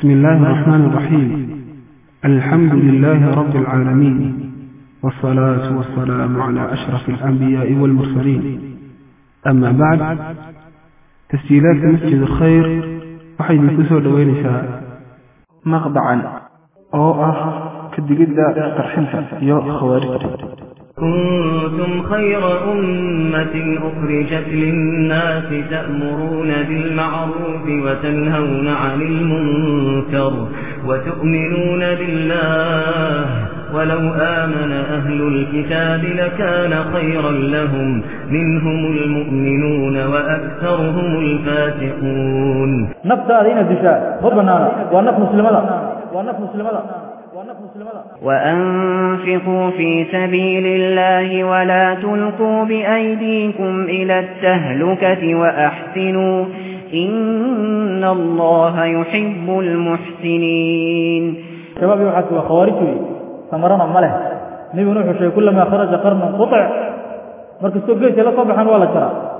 بسم الله الرحمن الرحيم. الحمد لله رب العالمين. والصلاة والسلام على أشرف الأنبياء والمرسلين. أما بعد تسجيلات مسجد الخير waxay idinku soo dhoweynaysaa maqdacan oo ah kadigidda qarxinta iyo khawaarijta كنتم خير أمة أخرجت للناس تأمرون بالمعروف وتنهون عن المنكر وتؤمنون بالله ولو آمن أهل الكتاب لكان خيرا لهم منهم المؤمنون وأكثرهم الفاسقون. nafta adina dishaa ma banaana waa naf muslimada وأنفقوا في سبيل الله ولا تلقوا بأيديكم إلى التهلكة وأحسنوا. إن الله يحب المحسنين. كما بيوحك وخوارجوي فمرنا ماله نبي نوحي كلما خرج قرنا قطع. مركز توقيت لا طبعا ولا ترى.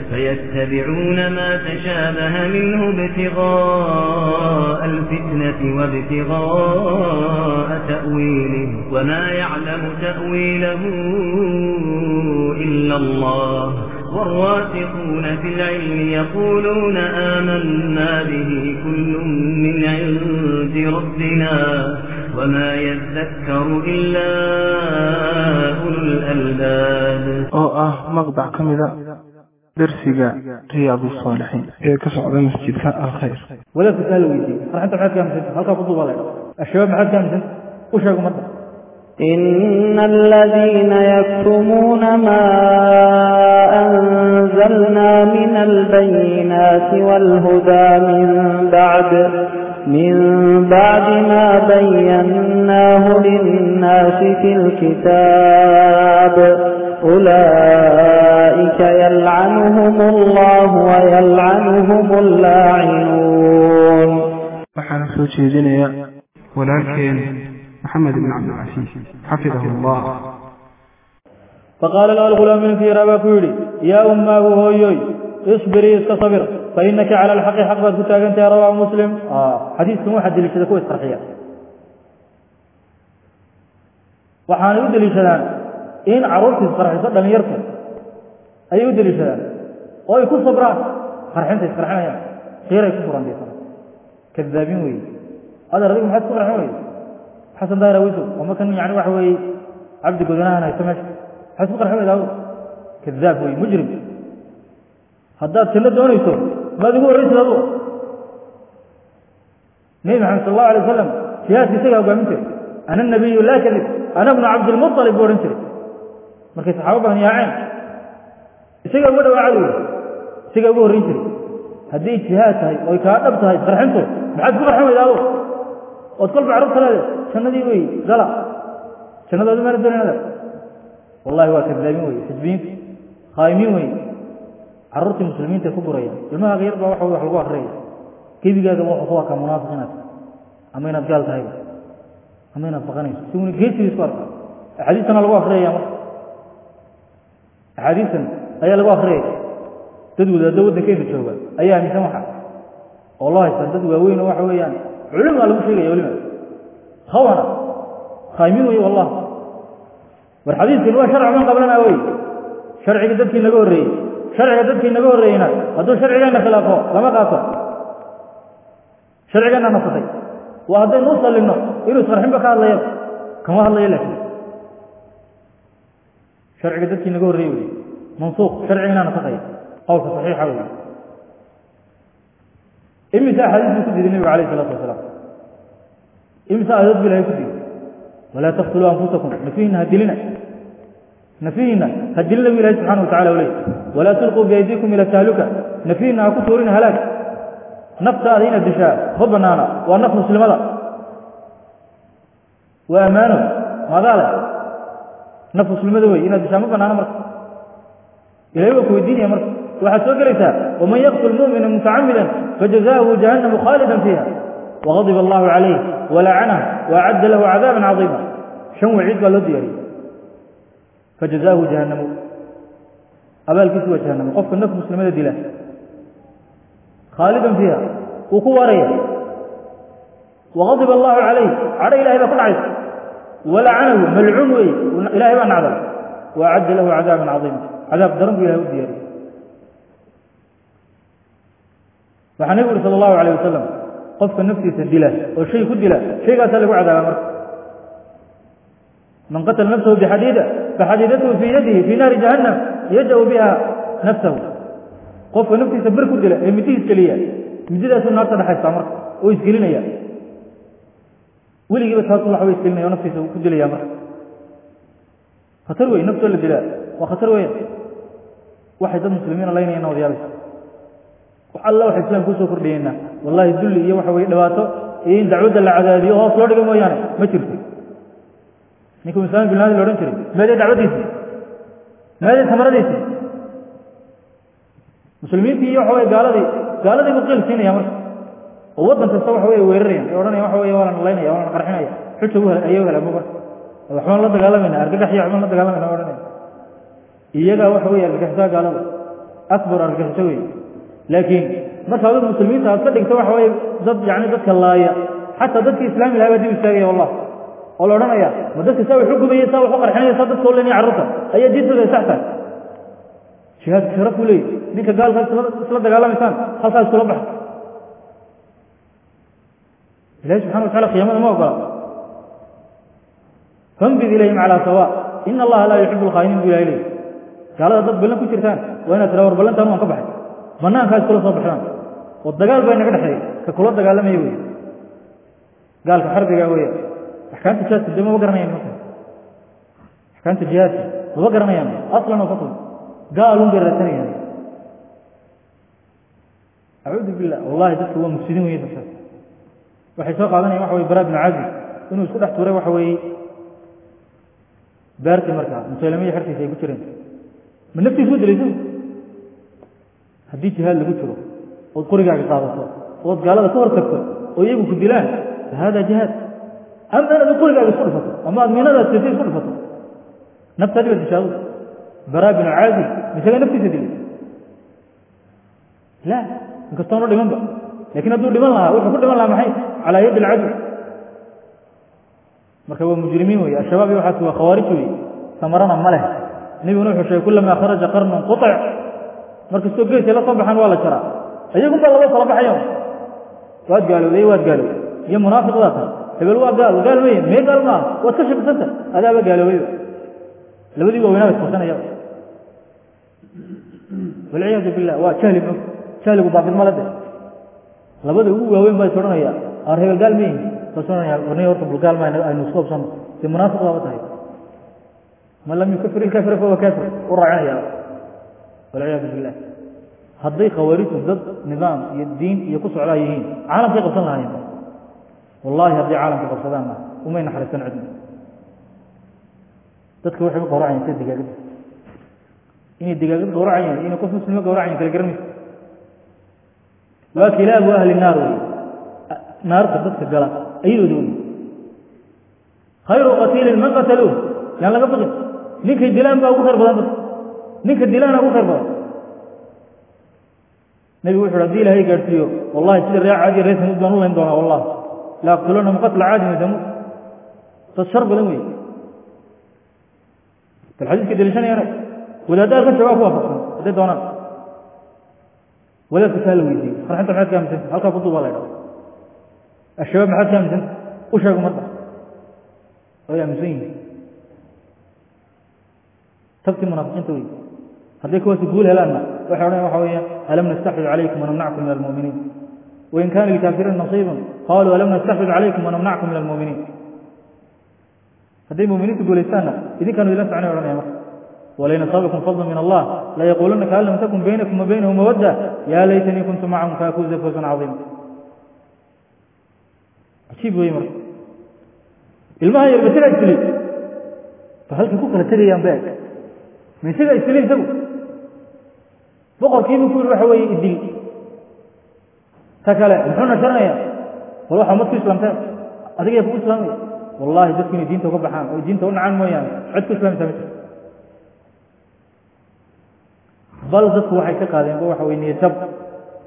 فيتبعون ما تشابه منه ابتغاء الفتنة وابتغاء تأويله وما يعلم تأويله إلا الله. والراسخون في العلم يقولون آمنا به كل من عند ربنا وما يذكر إلا أولو الألباب. oo ah maqdac ka درسك رياض الصالحين. يا كسر على مسجد الخير ولا تسأل ويجي هل أنت بعد كم سنة؟ هل تفضل ولا الشباب بعد كم سنة؟ وش أقوم إن الذين يكتمون ما أنزلنا من البينات والهدى من بعد من بعد ما بيناه للناس في الكتاب أولئك اللاعنون. وحنا ولكن محمد بن عبد العزيز حفظه الله. فقال الغلام في ربا كولي يا أمة هويوي اصبري اسكصبر فإنك على الحق حق بذلك أنت يا رواع مسلم. آه. حديث سموحة حد لك تكوي استرخية وحان يدلي شدان إن عرورت استرخي صدن يركب. أي يدلي شدان أو يكون صبرات. فرحنت فرحانه خير اي كبران دي كذابين وي. أنا رضيك محد كبران وي. حسن دايرة ويسو. وما كان يعني واحد وي. عبد قدناه أنا يتمشى حسن كبران وي كذاب وي. مجرم. هذا سنة دون يسو. ما دي هو الرئيس لابو محمد صلى الله عليه وسلم. سياسي سيئة وقامنته أنا النبي لا كذب أنا ابن عبد المطلب ورنسلي مركز حوابه يا عين سيئة وقامنته isaga uga horrayn jiray hadday jihaad tahay oy kaa dhab tahay qarxintu maxaad ku qarxin weyda adu ood kolba carruurta leede jannadii wey gala jannadooda maana doonayada wallahi waa kadaabiin wey xisbiyiinta khaayimiin wey carruurtii muslimiinta ku guraya ilmahaaga yar baa waxa wax lagu akriyaya gebigaagaba wuxuu ku arkaa munaafiq inaad ama inaad gaal tahayba ama inaad baqanayso si una geesiga isku arka axaadiistana lagu akriyaya marka axaadiistan ayaa lagu akriyaya dad wadaaddo waddankeena jooga ayaa aaminsan waxa oo loo haysta dad waaweyn oo waxa weeyaan culima lagu sheegaya weliba khawana khaayimiin wey wallah war xadiiskan waa sharci man qablana wey sharciga dadkii naga horreeyey sharciga dadkii naga horreeyeyna hadduu sharcigeenna khilaafo lama qaato sharcigeenna nasatay waa haddaynu u sallinno inuu isqarxinba ka hadlayo kama hadlayo laakiin sharciga dadkii naga horreeyey wey mansuuq sharcigana nasakaya قوله صحيح أولا إمتى حديث يكذب النبي عليه الصلاة والسلام. إمتى أذب لا يكذب ولا تقتلوا أنفسكم. نفينا هدلنا نفينا هدلنا من الله سبحانه وتعالى ولي. ولا تلقوا بأيديكم إلى التهلكة نفينا أكثرين هلاك. نفس أذين الدشاء. خبنا أنا ونفس مسلم الله. وأمانه. ماذا لك نفس مسلم إن الدشاء مبنى أنا مرسل إلى وكو الدين يا مرسل وحسوكرتا ومن يقتل مؤمنا متعمدا فجزاه جهنم خالدا فيها. وغضب الله عليه ولعنه وأعد له عذابا عظيما. شنو عيد قال فجزاه جهنم. أبال كسوة جهنم. قف النفس مسلمة دي له خالدا فيها. وقوة ريه وغضب الله عليه. على إله إذا طلعت ولعنه. ملعنه إله إذا نعذب وأعد له عذابا عظيما. عذاب درنه إله ديري waxaa nebigu uri sal allahu alayh wasalam qofka naftiisa dila oo shay ku dila shaygaasaa lagu cadaaba marka man qatala nafsahu bixadiida faxadiidatuhu fii yadihi fii naari jahannam yaja'u biha nafsahu qofka naftiisa bir ku dila ee middi iskeliya middidaasuu naarta dhexaystaa marka oo isgelinaya weligiiba taas waxa way isgelinaya oo naftiisa ku dilaya marka khatar wey naftoo la dilaa waa khatar weyan waxay dad muslimiina laynayana wadayaabaysa wax alla waxa islaam ku soo kordhiyeynaa wallahi dulli iyo waxa weye dhibaato in dacwadda la cadaadiyo hoos loo dhiga mooyaane ma jirto. Ninkuu islaam bin laden la odhan jiray meedee dacwaddiisi meedee tamaradiisi muslimiintii iyo waxa weye gaaladii gaaladii buu qiil siinaya marka. Oo waddan waxa weye weerarayan ee odhanaya waxa weye waa la nalaynaya waa qarxinaya xuja u hela marka waxbaan la dagaalamayna argagax waxbaan la dagaalamayna odhanaya iyagaa waxa weye argagaxsaa gaalada. Akbar argagaxso wey لكن مرشا ضد المسلمين تصدق سواح ضد يعني ضد كاللاية حتى ضد الإسلام لا بدي بالساقية والله. قالوا لنا يا ما ضد كساوي حكو بي يساوي حقر حين يصدق كل لن يعرضه هي جيد ضد يساحته شهاد شرف لي نيكا قال سلطة قال لهم إسان خلصها سلطة بحث سبحانه وتعالى خيام موقع فانبذ إليهم على سواء. إن الله لا يحب الخائنين بلا إليه. قال هذا ضد ترى شرتان وإن ترى بلنتان وانقبحت soo baxdaan oo dagaal baa inaga dhexeeya ka kula dagaalamaya wey gaalka xarbiga weya axkaamta jihaadka de maba garanayaan marka axkaamta jihaadka maba garanayaan aslan oo faslan gaalun bay raadsanayaan acuudu billah wallahi dadka waa mufsidiin weye dadkaas waxay soo qaadanayan waxa weye bara binu cazi inuu isku dhex tuuray waxa weeye beertii markaa musaylamiya xertiisa ay ku jireen ma naftiisu dilaysa gaalada ka hor tagto oo iyagu ku dilaan fa hada jihaad ama inaad qorigaaga isku dhifato ama aad miinadaad sita isku dhifato naftaadi baad dishaado baraa binu caazib misaga naftiisa dilay la inkastoonu dhimanba lakin hadduu dhiman lahaa wuxuu ku dhiman lahaa maxay calaa yadi alcadw marka waa mujrimiin wey ashabaab iyo waxaas waa khawaarij wey samarana ma leh nebiguna wuxuu sheegay kulamaa kharaja qarnun quطc markastoo geesay la soo baxaan waa la jaraa ayagun baa laba kala baxayo waad gaalowday waad gaalowday iyo munaafiqdaa tahay hebel waa gaal gaal meye mee gaal maaha waad ka shakisanta adaaba gaaloobayba labadii waaweynaaba isqorsanaya walciyaadu billah waa jahli mog jahligu baafidmale de labada ugu waaweyn baa is odhanaya ar hebel gaal ma yihin saas odhanaya warniy horta bul gaal ma aynu isku obsano dee munaafiq baaba tahay man lam yukafir ilkafira fahuwa kafir u raacinaya والعياذ بالله. هذي خوارج ضد نظام الدين يقص على عليه عالم يقصنا هيدا والله هذي عالم يقصنا وما نحن سنعدنا تذكر واحد قرعة ينتهي دجاجة إني دجاجة قرعة إني قصص مسلم قرعة في الجرم وكلاب أهل النار. نار تضد الجلا أي دون. خير قتيل من قتلوه. يعني لا تبغي ليك الدلام بأوخر بلا بس ninka dilaana ugu khayr badan nebigu wuxu uhi hadii ilahay gaadhsiiyo wallahi sida ree caadiya ree samuud baan u layn doonaa wallah la aqtulunahum qatla caadin wa samuud dad shar badan wey bal xadiiska deliishanayana wadaaddaha ka jawaab ku waafaqsan hadday doonaan wadaadka saa la weydiiyey qarxinta maxaad ka aaminsanta halkaa kuduub baa la ydhaha ashabaab maxaad ka aaminsanta u sheeg umadda way aaminsan yihiin tabtii هذيك هو تقول هلأنا وحرنا وحويا ألم نستحفظ عليكم ونمنعكم من المؤمنين؟ وإن كان الكافرين نصيبا قالوا ألم نستحفظ عليكم ونمنعكم من المؤمنين؟ هذي المؤمنين تقول إستانا إذا كانوا إذن سعنا ورنا ولين صابكم فضل من الله لا يقولون كأن لم تكن بينكم وبينهم مودة. يا ليتني كنت معهم فأفوز فوزا عظيما. عجيب ويمر الماء يربسل أجلي فهل تكون قلت لي ينباك من سيدة إسلين سبب waxa umad ku islaamteen adigaya kugu islaamaya wallahi dadku inay diinta uga baxaan oo diinta u nacaan mooyaane cid ku islaamisa ma jirto bal dadku waxay ka qaadeenba waxa weye niyadjab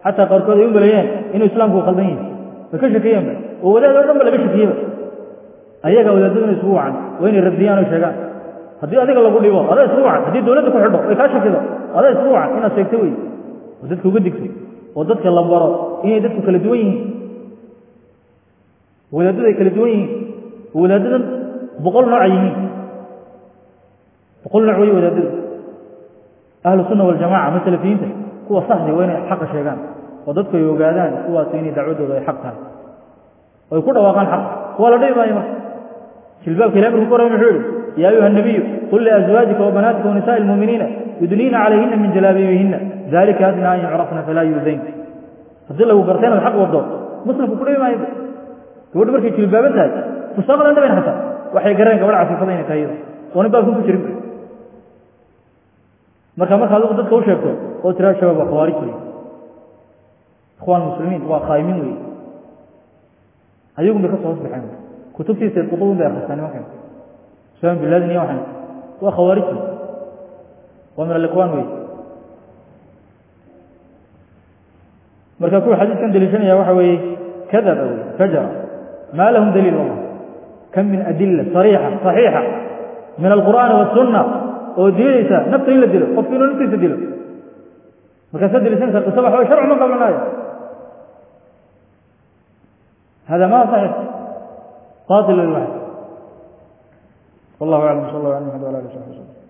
xataa qaarkood ay u maleeyeen inuu islaamku khaldan yahay way ka shakiyeenba oo wadaad oo dhan ba laga shakiyeba ayaga wadaadaduna isugu wacan waa inay radiyaan oo sheegaan haddii adiga lagu dhibo adaa isugu wacan haddii dowladda ku xidho ay kaa shakido adaa isugu wacan inaad sheegto wey oo dadka uga digto oo dadka la baro inay dadku kala duwan yihiin wadaadadu ay kala duwan yihiin wadaadadan boqol nooca yihiin boqol nooc wey wadaadadu ahlu sunna waljamaca ama salafiyiinta kuwa saxdi waa inay xaqa sheegaan oo dadku ay ogaadaan kuwaas inay dacwadooda ay xaq tahay oo ay ku dhawaaqaan xaq kuwa la dhibi maayo marka jilbaabka ilahi markuu ku warramay muxuu yihi يا أيها النبي قل لأزواجك وبناتك ونساء المؤمنين يدلين عليهن من جلابيبهن. ذلك أدنى أن يعرفن فلا يؤذين. فضل له برتين الحق والضوء مسلم كل ما يبقى تقول بركي تشيل باب انت تستغل انت حتى وحي قرين قبل عفو فضينا كايرا ونبقى لكم تشرب مركا مركا هذا قدتك وشيبتو قلت راي شباب وخوارج لي. إخوان المسلمين تبقى لي. هايوكم بخصوا وصبح كتبتي سيد قطوب بأخستاني ما كنت. سبب بلادنا وحنا. وخوارجنا ومن الاكوان وي. مركا كو حديث كان دليل يا واحد وي. كذب فجر. ما لهم دليل والله. كم من أدلة صريحة صحيحة. من القرآن والسنة. وديتا نفس لدل قفتي لو نفسي لدل مركز دليل سنه الصباح هو شرع من قبل الآية. هذا ما صحيح. قاتل الواحد والله أعلم صلى الله عليه وسلم.